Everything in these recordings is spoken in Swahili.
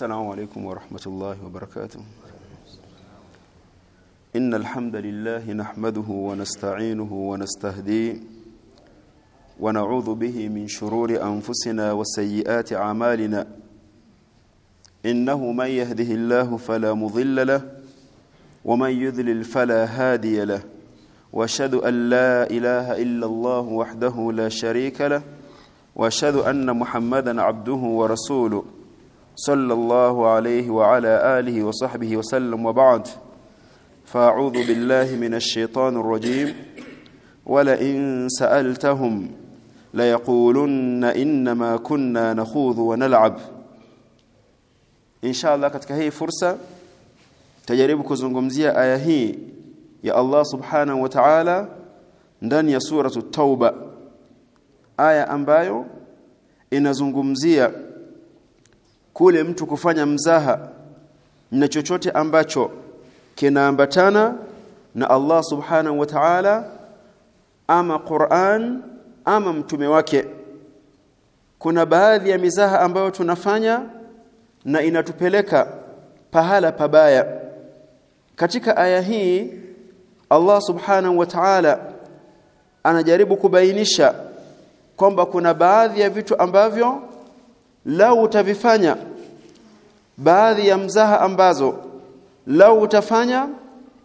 السلام عليكم ورحمة الله وبركاته. إن الحمد لله نحمده ونستعينه ونستهديه ونعوذ به من شرور أنفسنا وسيئات أعمالنا. إنه من يهده الله فلا مضل له ومن يذلل فلا هادي له. وأشهد أن لا إله إلا الله وحده لا شريك له. وأشهد أن محمدا عبده ورسوله. صلى الله عليه وعلى آله وصحبه وسلم وبعد فأعوذ بالله من الشيطان الرجيم ولئن سألتهم ليقولن إنما كنا نخوض ونلعب إن شاء الله katika hii fursa tajaribu kuzungumzia aya hii ya Allah subhanahu wa ta'ala ndani ya suratu tauba aya ambayo inazungumzia kule mtu kufanya mzaha na chochote ambacho kinaambatana na Allah subhanahu wa ta'ala ama Qur'an ama mtume wake. Kuna baadhi ya mizaha ambayo tunafanya na inatupeleka pahala pabaya. Katika aya hii Allah subhanahu wa ta'ala anajaribu kubainisha kwamba kuna baadhi ya vitu ambavyo lau utavifanya baadhi ya mzaha ambazo lau utafanya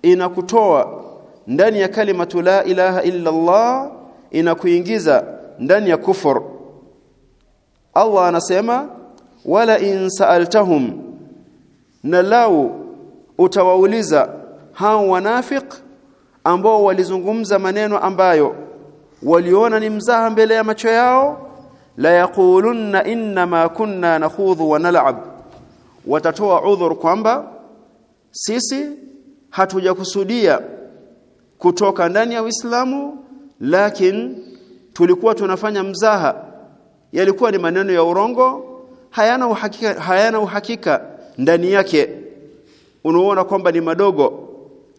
inakutoa ndani ya kalimatu la ilaha illa Allah inakuingiza ndani ya kufur. Allah anasema wala in sa'altahum na lau utawauliza hao wanafiq ambao walizungumza maneno ambayo waliona ni mzaha mbele ya macho yao la yaqulunna inna ma kunna nakhudhu wa nal'ab. Watatoa udhur kwamba sisi hatujakusudia kutoka ndani ya Uislamu lakini tulikuwa tunafanya mzaha. Yalikuwa ni maneno ya urongo hayana uhakika hayana uhakika ndani yake. Unaona kwamba ni madogo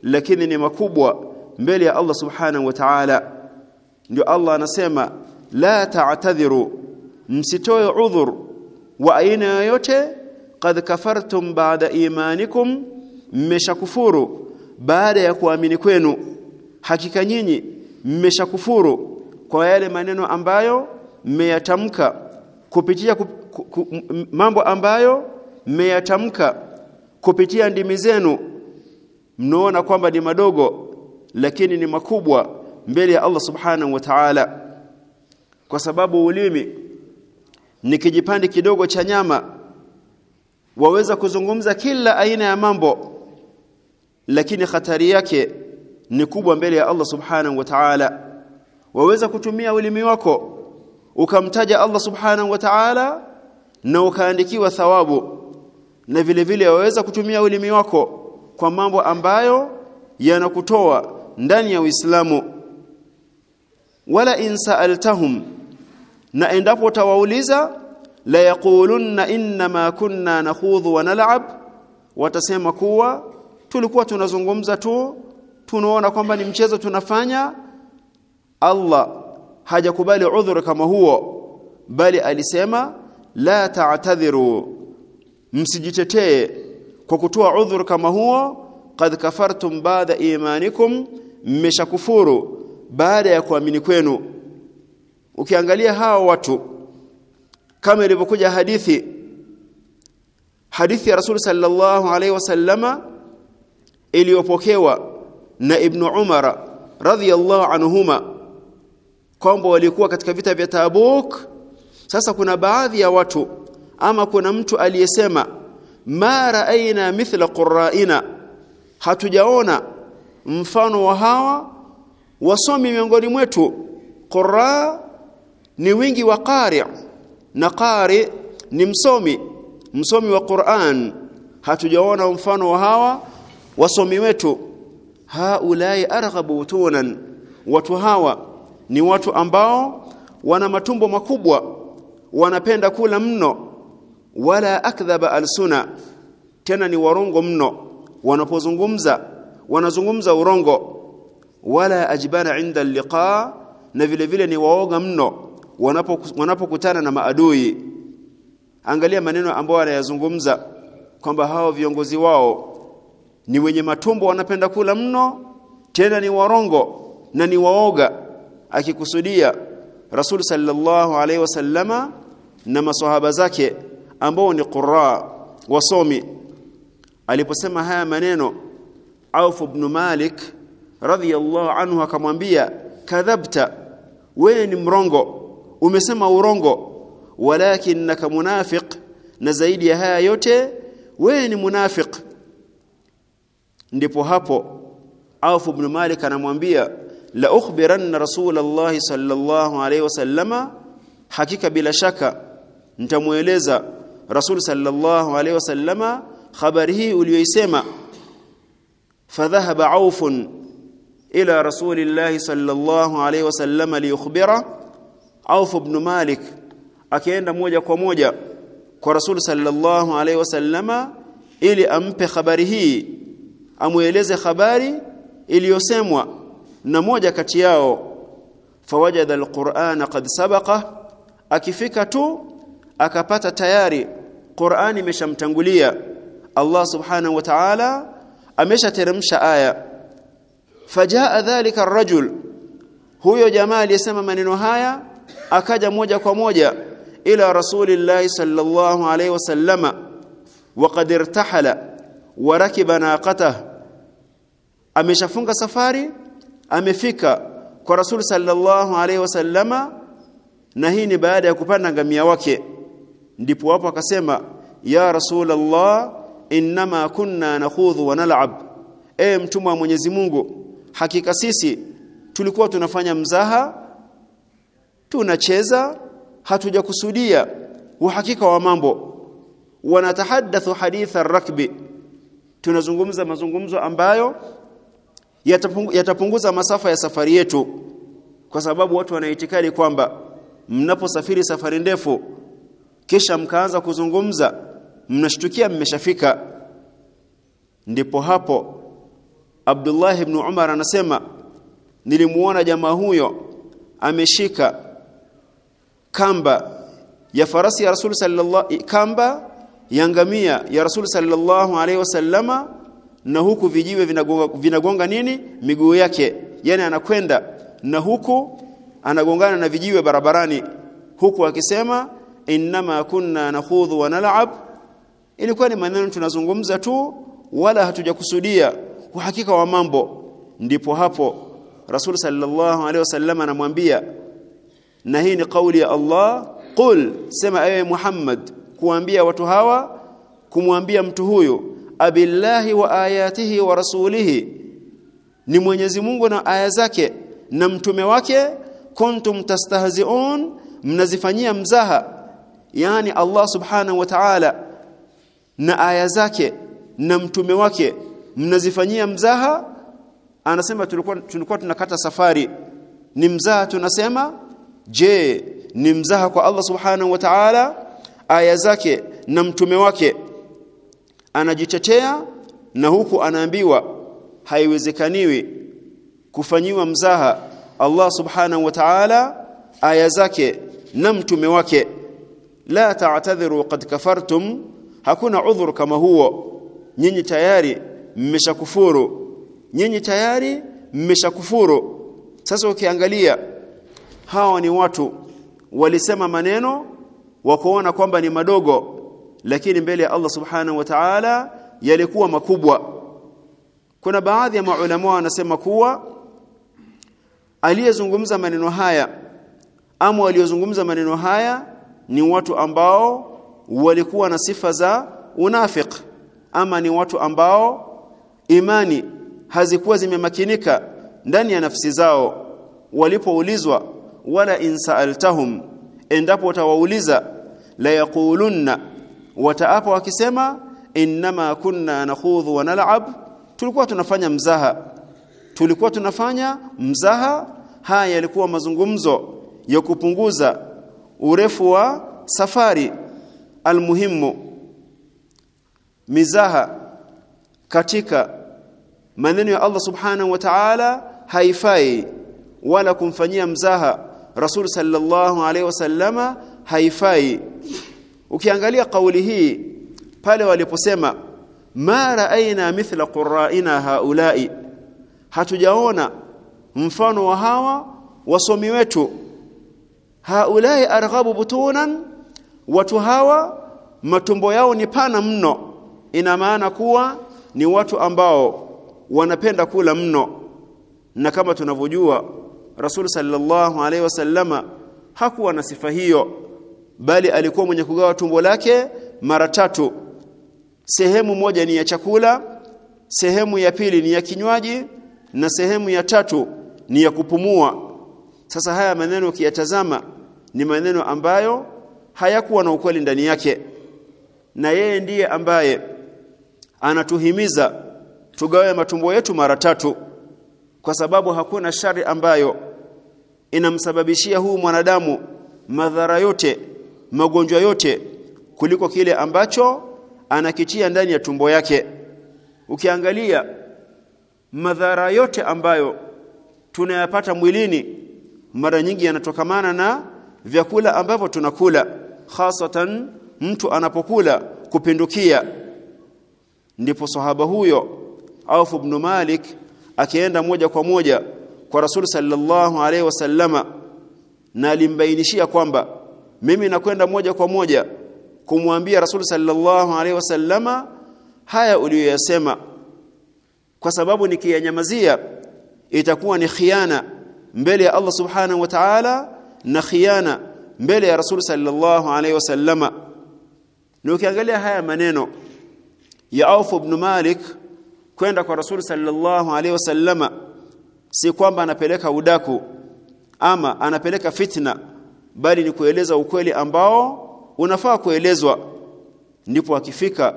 lakini ni makubwa mbele ya Allah subhanahu wa ta'ala. Ndio Allah anasema la ta'tadhiru msitoe udhur wa aina yoyote qad kafartum ba'da imanikum mmeshakufuru baada ya kuamini kwenu. Hakika nyinyi mmeshakufuru kwa yale maneno ambayo mmeyatamka kupitia ku, ku, ku, mambo ambayo mmeyatamka kupitia ndimi zenu. Mnaona kwamba ni madogo lakini ni makubwa mbele ya Allah subhanahu wa ta'ala. Kwa sababu ulimi ni kijipande kidogo cha nyama waweza kuzungumza kila aina ya mambo lakini hatari yake ni kubwa mbele ya Allah subhanahu wa ta'ala. Waweza kutumia ulimi wako ukamtaja Allah subhanahu wa ta'ala na ukaandikiwa thawabu na vile vile waweza kutumia ulimi wako kwa mambo ambayo yanakutoa ndani ya Uislamu. Wala in sa'altahum na endapo utawauliza la yaqulunna ma kunna nakhudhu wa nal'ab watasema kuwa tulikuwa tunazungumza tu tunaona kwamba ni mchezo tunafanya Allah hajakubali udhur kama huo bali alisema la ta'tadhiru msijitetee kwa kutoa udhur kama huo qad kafartum ba'da imanikum mmeshakufuru baada ya kuamini kwenu ukiangalia hawa watu kama ilivyokuja hadithi hadithi ya Rasul sallallahu alaihi wasallama iliyopokewa na Ibn Umara radhiyallahu anhuma kwamba walikuwa katika vita vya Tabuk. Sasa kuna baadhi ya watu ama kuna mtu aliyesema ma raaina mithla qurraina. Hatujaona mfano wa hawa wasomi miongoni mwetu qurra ni wingi wa qari na qari ni msomi. Msomi wa Qur'an. Hatujaona mfano wa hawa wasomi wetu. Haulai arghabu tunan watu hawa ni watu ambao wana matumbo makubwa. Wanapenda kula mno. Wala akdhaba alsuna. Tena ni warongo mno. Wanapozungumza wanazungumza urongo. Wala ajbana inda liqa na vile vile ni waoga mno wanapokutana wanapo na maadui angalia maneno ambayo anayazungumza kwamba hao viongozi wao ni wenye matumbo wanapenda kula mno tena ni warongo na ni waoga akikusudia Rasul sallallahu alaihi wasallama na maswahaba zake ambao ni qurra wasomi. Aliposema haya maneno Auf ibn Malik radhiyallahu anhu akamwambia kadhabta wewe ni mrongo umesema urongo walakinaka munafiq na zaidi ya haya yote wewe ni munafiq. Ndipo hapo Auf ibn Malik anamwambia la ukhbiranna rasulullah sallallahu alayhi wasallama hakika bila shaka nitamueleza rasul sallallahu alayhi wasallama habari hii uliyoisema. Fadhahaba Auf ila rasulillah sallallahu alayhi wasallama liyukhbira Auf ibn Malik akaenda moja kwa moja kwa rasul sallallahu alaihi wasallama ili ampe habari hii amueleze habari iliyosemwa na moja kati yao. Fawajada alqur'ana qad sabaqa akifika tu akapata tayari Qur'ani imeshamtangulia. Allah subhanahu wa ta'ala ameshateremsha aya. Fajaa dhalika arrajul huyo jamaa aliyesema maneno haya akaja moja kwa moja ila rasulillahi sallallahu alayhi wasallama waqad irtahala wa rakiba naqatah ameshafunga safari amefika kwa rasul sallallahu alayhi wasallama na hii ni baada ya kupanda ngamia wake. Ndipo hapo akasema ya rasulullah inma kunna nakhudhu wa nal'ab. E mtumwa wa Mwenyezi Mungu hakika sisi tulikuwa tunafanya mzaha tunacheza hatujakusudia. Uhakika wa mambo. Wanatahadathu haditha rakbi. Tunazungumza mazungumzo ambayo yatapunguza masafa ya safari yetu. Kwa sababu watu wanaitikadi kwamba mnaposafiri safari ndefu kisha mkaanza kuzungumza mnashtukia mmeshafika. Ndipo hapo Abdullah ibn Umar anasema nilimuona jamaa huyo ameshika kamba ya farasi ya Rasul sallallahu kamba ya ngamia ya Rasul sallallahu alaihi wasallama na huku vijiwe vinagonga, vinagonga nini? Miguu yake. Yani anakwenda na huku anagongana na vijiwe barabarani huku akisema innama kunna nakhudhu wa nal'ab. Ilikuwa ni maneno tunazungumza tu wala hatujakusudia. Uhakika wa mambo. Ndipo hapo Rasul sallallahu alaihi wasallam anamwambia na hii ni kauli ya Allah. Qul sema ewe Muhammad kuambia watu hawa kumwambia mtu huyo abillahi wa ayatihi wa rasulihi. Ni Mwenyezi Mungu na aya zake na mtume wake. Kuntum tastahzi'un mnazifanyia mzaha. Yani Allah subhanahu wa ta'ala na aya zake na mtume wake mnazifanyia mzaha. Anasema tulikuwa tulikuwa tunakata safari. Ni mzaha tunasema je ni mzaha kwa Allah subhanahu wa ta'ala? Aya zake na mtume wake. Anajitetea na huku anaambiwa haiwezekaniwi kufanyiwa mzaha Allah subhanahu wa ta'ala aya zake na mtume wake. La ta'tadhiru qad kafartum hakuna udhur kama huo. Nyinyi tayari mmeshakufuru. Nyinyi tayari mmeshakufuru. Sasa ukiangalia hawa ni watu walisema maneno wakaona kwamba ni madogo lakini mbele ya Allah subhanahu wa ta'ala yalikuwa makubwa. Kuna baadhi ya maulama wanasema kuwa aliyezungumza maneno haya ama waliozungumza maneno haya ni watu ambao walikuwa na sifa za unafiq ama ni watu ambao imani hazikuwa zimemakinika ndani ya nafsi zao. Walipoulizwa wala insaaltahum endapo utawauliza la yaqulunna wataapa wakisema innama kunna nakhudhu wa nal'ab tulikuwa tunafanya mzaha. Tulikuwa tunafanya mzaha haya yalikuwa mazungumzo ya kupunguza urefu wa safari almuhimu mizaha katika maneno ya Allah subhanahu wa ta'ala haifai wala kumfanyia mzaha Rasul sallallahu alaihi wasallama haifai. Ukiangalia kauli hii pale waliposema ma raaina mithla qurraina haulai hatujaona mfano wa hawa wasomi wetu. Haulai arghabu butunan watu hawa matumbo yao ni pana mno. Ina maana kuwa ni watu ambao wanapenda kula mno. Na kama tunavyojua Rasul sallallahu alaihi wasallama hakuwa na sifa hiyo bali alikuwa mwenye kugawa tumbo lake mara tatu. Sehemu moja ni ya chakula sehemu ya pili ni ya kinywaji na sehemu ya tatu ni ya kupumua. Sasa haya maneno ukiyatazama ni maneno ambayo hayakuwa na ukweli ndani yake na yeye ndiye ambaye anatuhimiza tugawe matumbo yetu mara tatu kwa sababu hakuna shari ambayo inamsababishia huu mwanadamu madhara yote magonjwa yote kuliko kile ambacho anakitia ndani ya tumbo yake. Ukiangalia madhara yote ambayo tunayapata mwilini mara nyingi yanatokamana na vyakula ambavyo tunakula hasatan mtu anapokula kupindukia. Ndipo sahaba huyo Auf ibn Malik akienda moja kwa moja kwa Rasul sallallahu alaihi wasallama na alimbainishia kwamba mimi nakwenda moja kwa moja kumwambia Rasul sallallahu alaihi wasallama haya uliyoyasema kwa sababu nikiyanyamazia itakuwa ni khiana mbele ya Allah subhanahu wa ta'ala na khiana mbele ya Rasul sallallahu alaihi wasallama. Ukiangalia haya maneno ya Auf ibn Malik kwenda kwa Rasul sallallahu alaihi wasallama si kwamba anapeleka udaku ama anapeleka fitna bali ni kueleza ukweli ambao unafaa kuelezwa. Ndipo akifika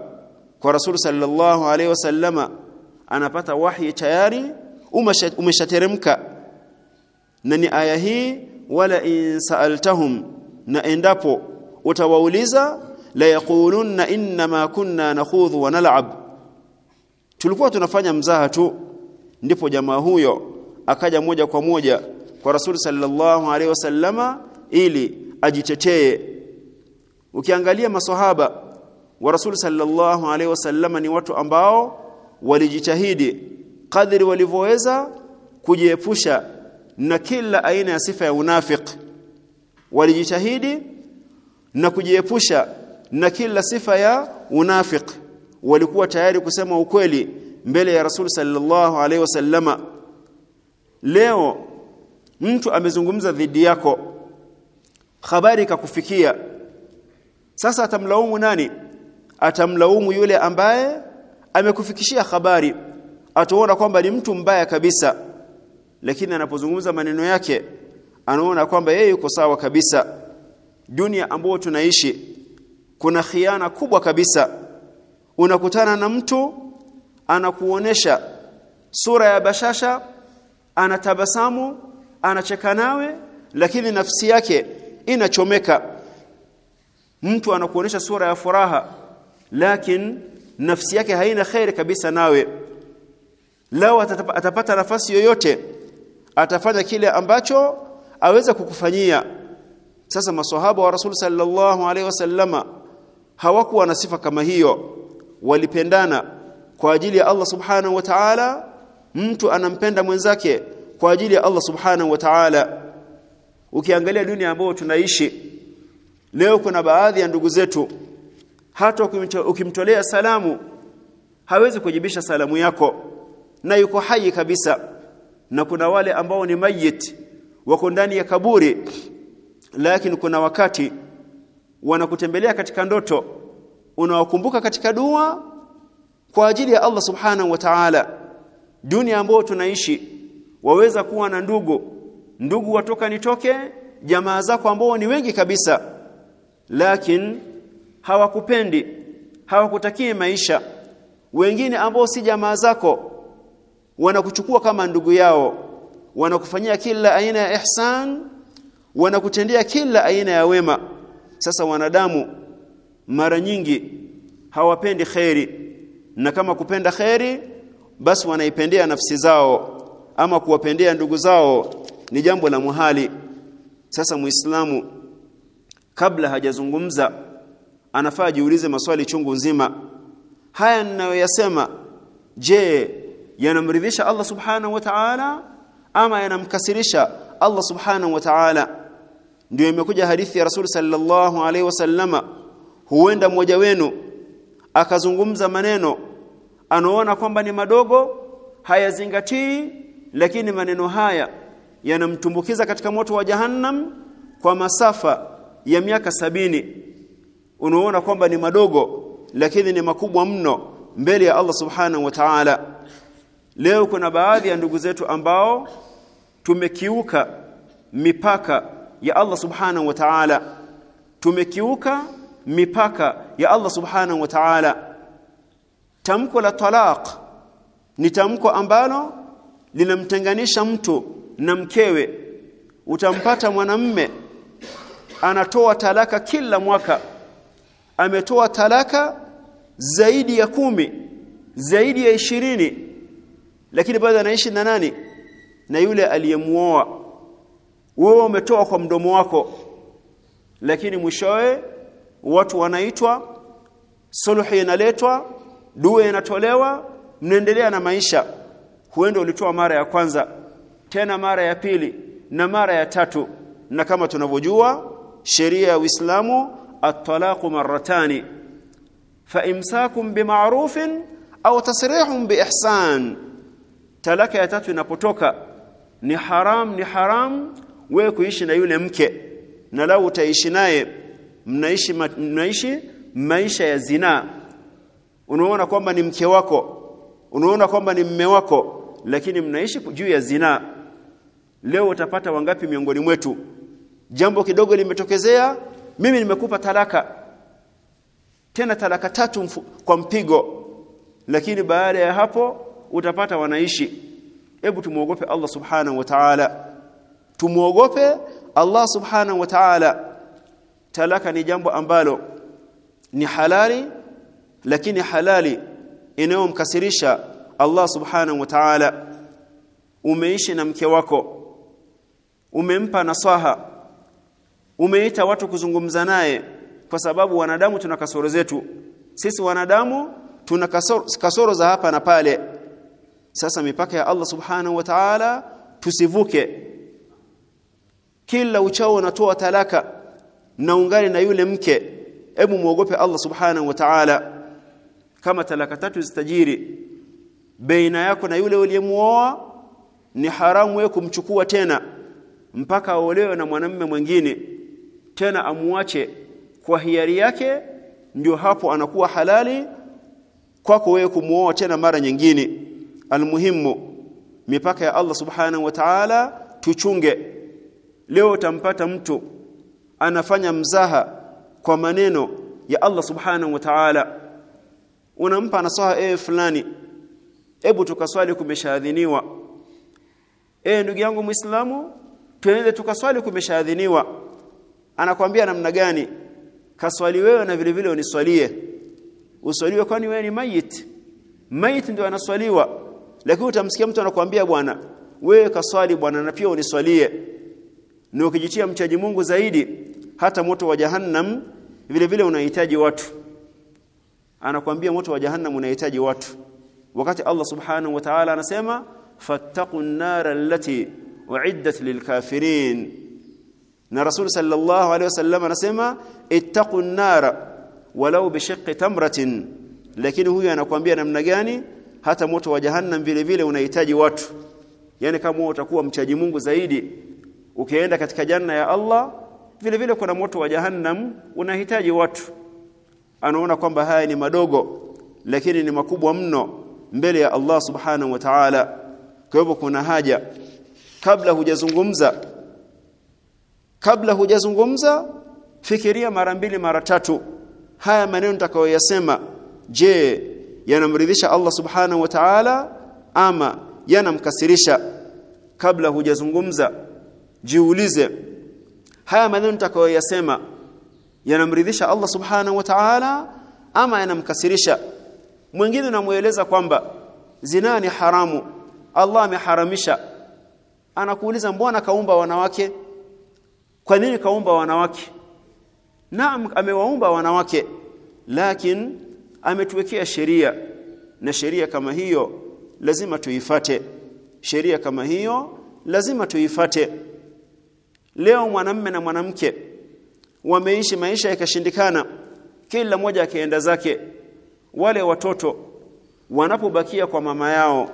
kwa Rasul sallallahu alaihi wasallama anapata wahi tayari umeshateremka. Na ni aya hii wala in sa'altahum na endapo utawauliza la yaqulunna inma kunna nakhudhu wa nal'ab tulikuwa tunafanya mzaha tu ndipo jamaa huyo akaja moja kwa moja kwa Rasul sallallahu alaihi wasallama ili ajitetee. Ukiangalia maswahaba wa Rasul sallallahu alaihi wasallama ni watu ambao walijitahidi kadri walivyoweza kujiepusha na kila aina ya sifa ya unafik walijitahidi na kujiepusha na kila sifa ya unafik walikuwa tayari kusema ukweli mbele ya Rasul sallallahu alaihi wasallama leo mtu amezungumza dhidi yako habari ikakufikia. Sasa atamlaumu nani? Atamlaumu yule ambaye amekufikishia habari. Ataona kwamba ni mtu mbaya kabisa. Lakini anapozungumza maneno yake anaona kwamba yeye yuko sawa kabisa. Dunia ambayo tunaishi kuna khiana kubwa kabisa unakutana na mtu anakuonesha sura ya bashasha anatabasamu anacheka nawe lakini nafsi yake inachomeka. Mtu anakuonesha sura ya furaha lakini nafsi yake haina khairi kabisa nawe. Lao atapata nafasi yoyote atafanya kile ambacho aweza kukufanyia. Sasa maswahaba wa rasul sallallahu alaihi wasallama hawakuwa na sifa kama hiyo walipendana kwa ajili ya Allah subhanahu wa ta'ala mtu anampenda mwenzake kwa ajili ya Allah subhanahu wa ta'ala. Ukiangalia dunia ambayo tunaishi leo kuna baadhi ya ndugu zetu hata ukimtolea salamu hawezi kujibisha salamu yako na yuko hai kabisa. Na kuna wale ambao ni mayit wako ndani ya kaburi lakini kuna wakati wanakutembelea katika ndoto unawakumbuka katika dua kwa ajili ya Allah subhanahu wa ta'ala. Dunia ambayo tunaishi waweza kuwa na ndugu. Ndugu watoka nitoke jamaa zako ambao ni wengi kabisa. Lakini hawakupendi hawakutakii maisha. Wengine ambao si jamaa zako wanakuchukua kama ndugu yao. Wanakufanyia kila aina ya ihsan wanakutendea kila aina ya wema. Sasa wanadamu mara nyingi hawapendi kheri. Na kama kupenda kheri basi wanaipendea nafsi zao ama kuwapendea ndugu zao ni jambo la muhali. Sasa muislamu kabla hajazungumza anafaa jiulize maswali chungu nzima. Haya ninayoyasema je yanamridhisha Allah subhanahu wa ta'ala ama yanamkasirisha Allah subhanahu wa ta'ala? Ndio imekuja hadithi ya Rasul sallallahu alaihi wasallama huenda mmoja wenu akazungumza maneno anaona kwamba ni madogo hayazingatii lakini maneno haya yanamtumbukiza katika moto wa jahannam kwa masafa ya miaka sabini. Unaona kwamba ni madogo lakini ni makubwa mno mbele ya Allah subhanahu wa ta'ala. Leo kuna baadhi ya ndugu zetu ambao tumekiuka mipaka ya Allah subhanahu wa ta'ala. Tumekiuka mipaka ya Allah subhanahu wa ta'ala. Tamko la talaq ni tamko ambalo linamtenganisha mtu na mkewe. Utampata mwanamme anatoa talaka kila mwaka. Ametoa talaka zaidi ya kumi zaidi ya ishirini lakini bado anaishi na nani? Na yule aliyemuoa. Wewe umetoa kwa mdomo wako lakini mwishowe watu wanaitwa suluhu inaletwa dua inatolewa mnaendelea na maisha. Huenda ulitoa mara ya kwanza tena mara ya pili na mara ya tatu. Na kama tunavyojua sheria ya Uislamu at-talaqu marratani. Fa imsakum bima'rufin au tasrihun biihsan talaka ya tatu inapotoka ni haram ni haram wewe kuishi na yule mke. Na lau utaishi naye mnaishi mnaishi maisha ya zinaa. Unaona kwamba ni mke wako. Unaona kwamba ni mme wako. Lakini mnaishi juu ya zinaa. Leo utapata wangapi miongoni mwetu? Jambo kidogo limetokezea. Mimi nimekupa talaka. Tena talaka tatu mfu, kwa mpigo. Lakini baada ya hapo utapata wanaishi. Hebu tumuogope Allah subhanahu wa ta'ala. Tumuogope Allah subhanahu wa ta'ala talaka ni jambo ambalo ni halali lakini halali inayomkasirisha Allah subhanahu wa ta'ala. Umeishi na mke wako umempa nasaha umeita watu kuzungumza naye kwa sababu wanadamu tuna kasoro zetu. Sisi wanadamu tuna kasoro, kasoro za hapa na pale. Sasa mipaka ya Allah subhanahu wa ta'ala tusivuke. Kila uchao unatoa talaka na ungane na yule mke. Hebu muogope Allah subhanahu wa ta'ala. Kama talaka tatu zitajiri baina yako na yule uliyemuoa ni haramu wewe kumchukua tena mpaka aolewe na mwanamume mwingine tena amuache. Kwa hiari yake ndio hapo anakuwa halali kwako wewe kumuoa tena mara nyingine. Almuhimu mipaka ya Allah subhanahu wa ta'ala tuchunge. Leo utampata mtu anafanya mzaha kwa maneno ya Allah subhanahu wa ta'ala. Unampa nasaha eh fulani hebu tukaswali kumeshaadhiniwa eh ndugu yangu muislamu tuende tukaswali kumeshaadhiniwa anakwambia namna gani? Kaswali wewe na vile vile uniswalie. Uswaliwe kwani wewe ni mayit? Mayit ndio anaswaliwa. Lakini utamsikia mtu anakuambia bwana wewe kaswali bwana na pia uniswalie. Ni ukijitia mchaji Mungu zaidi hata moto wa jahannam vile vile unahitaji watu. Anakuambia moto wa jahannam unahitaji watu. Wakati Allah subhanahu wa ta'ala anasema fattaqun nara allati uiddat lilkafirin. Na rasul sallallahu alaihi wasallam anasema ittaqun nara walau bishiqqi tamratin. Lakini huyu anakuambia namna gani? Hata moto wa jahannam vile vile unahitaji watu. Yani kama utakuwa mchaji Mungu zaidi ukienda katika janna ya Allah vile vile kuna moto wa jahannam unahitaji watu. Anaona kwamba haya ni madogo lakini ni makubwa mno mbele ya Allah subhanahu wa ta'ala. Kwa hivyo kuna haja kabla hujazungumza kabla hujazungumza fikiria mara mbili mara tatu haya maneno nitakayoyasema. Je yanamridhisha Allah subhanahu wa ta'ala ama yanamkasirisha? Kabla hujazungumza jiulize haya maneno nitakayoyasema yanamridhisha Allah subhanahu wa ta'ala ama yanamkasirisha? Mwingine unamueleza kwamba zina ni haramu Allah ameharamisha. Anakuuliza mbona kaumba wanawake? Kwa nini kaumba wanawake? Naam amewaumba wanawake lakini ametuwekea sheria na sheria kama hiyo lazima tuifate. Sheria kama hiyo lazima tuifate leo mwanamme na mwanamke wameishi maisha yakashindikana kila mmoja akaenda zake. Wale watoto wanapobakia kwa mama yao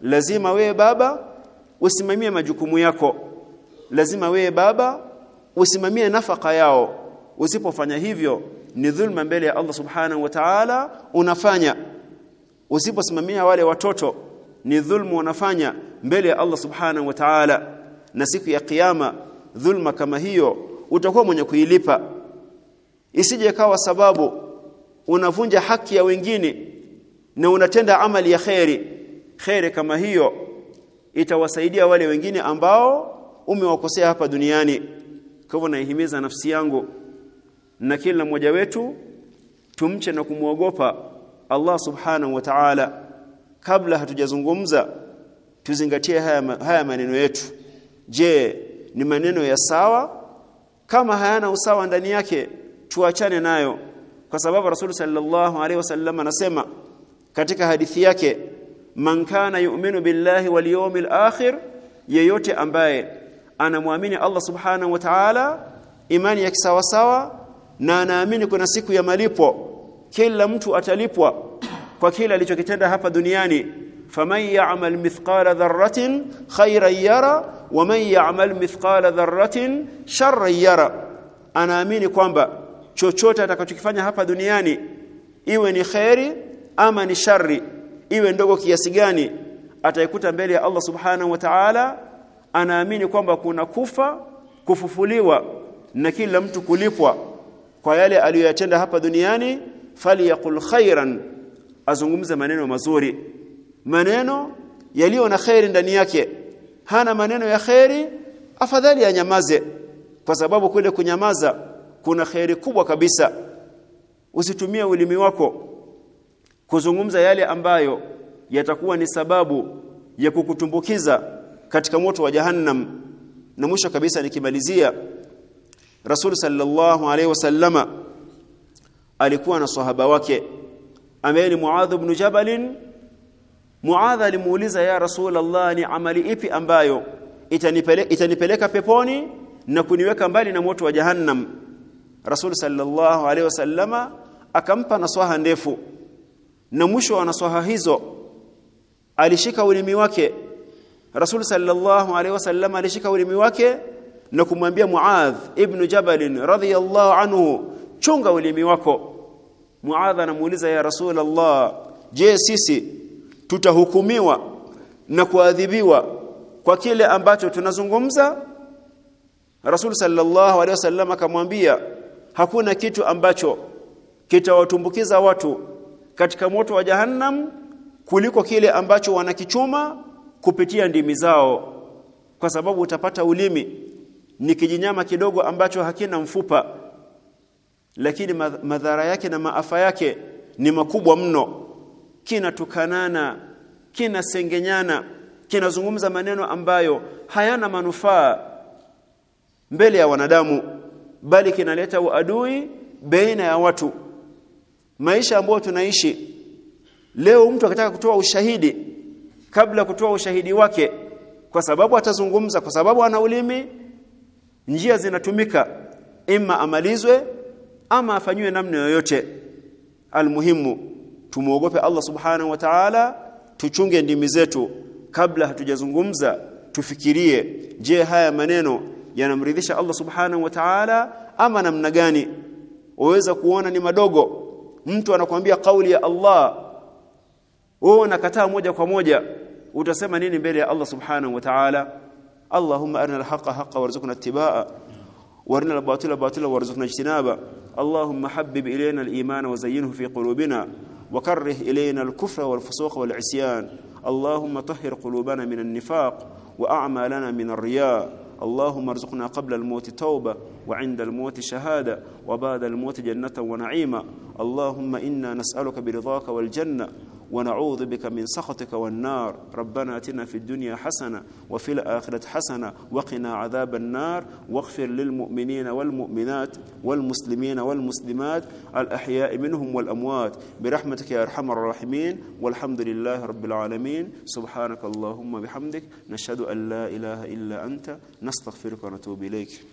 lazima wewe baba usimamie majukumu yako. Lazima wewe baba usimamie nafaka yao. Usipofanya hivyo ni dhulma mbele ya Allah subhanahu wa ta'ala unafanya. Usiposimamia wale watoto ni dhulmu unafanya mbele ya Allah subhanahu wa ta'ala na siku ya kiyama dhulma kama hiyo utakuwa mwenye kuilipa. Isije kawa sababu unavunja haki ya wengine na unatenda amali ya khairi khairi kama hiyo itawasaidia wale wengine ambao umewakosea hapa duniani. Kwa hivyo naihimiza nafsi yangu na kila mmoja wetu tumche na kumwogopa Allah subhanahu wa ta'ala. Kabla hatujazungumza tuzingatie haya, haya maneno yetu je ni maneno ya sawa? Kama hayana usawa ndani yake tuachane nayo. Kwa sababu Rasul sallallahu alaihi wasallam anasema katika hadithi yake man kana yu'minu billahi wal yawmil akhir yeyote ambaye anamwamini Allah subhanahu wa ta'ala imani ya kisawa sawa na anaamini kuna siku ya malipo kila mtu atalipwa kwa kile alichokitenda hapa duniani faman ya'mal mithqala dharratin khayran yara wa man ya'mal mithqala dharratin sharran yara anaamini kwamba chochote atakachokifanya hapa duniani iwe ni khairi ama ni shari iwe ndogo kiasi gani ataikuta mbele ya Allah subhanahu wa ta'ala. Anaamini kwamba kuna kufa kufufuliwa na kila mtu kulipwa kwa yale aliyoyatenda hapa duniani. Faliyaqul khairan azungumze maneno mazuri maneno yaliyo na khairi ndani yake. Hana maneno ya khairi afadhali anyamaze. Kwa sababu kule kunyamaza kuna khairi kubwa kabisa. Usitumie ulimi wako kuzungumza yale ambayo yatakuwa ni sababu ya kukutumbukiza katika moto wa jahannam. Na mwisho kabisa nikimalizia Rasul sallallahu alaihi wasallama alikuwa na sahaba wake ambaye ni Muadh ibn Jabal Muadh alimuuliza ya Rasulullah ni amali ipi ambayo itanipeleka, itanipeleka peponi na kuniweka mbali na moto wa jahannam? Rasul sallallahu alaihi wasallama akampa naswaha ndefu. Na mwisho wa naswaha hizo alishika ulimi wake. Rasul sallallahu alaihi wasallama alishika ulimi wake na kumwambia Muadh ibn Jabal radhiyallahu anhu chunga ulimi wako. Muadh anamuuliza ya Rasul Allah je sisi tutahukumiwa na kuadhibiwa kwa kile ambacho tunazungumza. Rasul sallallahu alaihi wasallam akamwambia hakuna kitu ambacho kitawatumbukiza watu katika moto wa jahannam kuliko kile ambacho wanakichuma kupitia ndimi zao. Kwa sababu utapata ulimi ni kijinyama kidogo ambacho hakina mfupa lakini madhara yake na maafa yake ni makubwa mno kinatukanana kinasengenyana kinazungumza maneno ambayo hayana manufaa mbele ya wanadamu bali kinaleta uadui baina ya watu. Maisha ambayo tunaishi leo mtu akitaka kutoa ushahidi kabla kutoa ushahidi wake kwa sababu atazungumza kwa sababu ana ulimi njia zinatumika ima amalizwe ama afanywe namna yoyote. Almuhimu tumuogope Allah subhanahu wa ta'ala tuchunge ndimi zetu kabla hatujazungumza tufikirie je haya maneno yanamridhisha Allah subhanahu wa ta'ala ama namna gani? Waweza kuona ni madogo. Mtu anakuambia kauli ya Allah wewe unakataa moja kwa moja utasema nini mbele ya Allah subhanahu wa ta'ala? Allahumma arina al-haqa haqqan warzuqna ittibaa warina al-batila batila warzuqna ijtinaba Allahumma habbib ilayna al-iman wa zayyinhu fi qulubina وكره إلينا الكفر والفسوق والعصيان. اللهم طهر قلوبنا من النفاق وأعمالنا من الرياء. اللهم ارزقنا قبل الموت توبة وعند الموت شهادة وبعد الموت جنة ونعيما. اللهم إنا نسألك برضاك والجنة ونعوذ بك من سخطك والنار. ربنا آتنا في الدنيا حسنة وفي الآخرة حسنة وقنا عذاب النار. واغفر للمؤمنين والمؤمنات والمسلمين والمسلمات الأحياء منهم والأموات. برحمتك يا أرحم الراحمين. والحمد لله رب العالمين. سبحانك اللهم بحمدك نشهد أن لا إله إلا أنت. نستغفرك ونتوب إليك.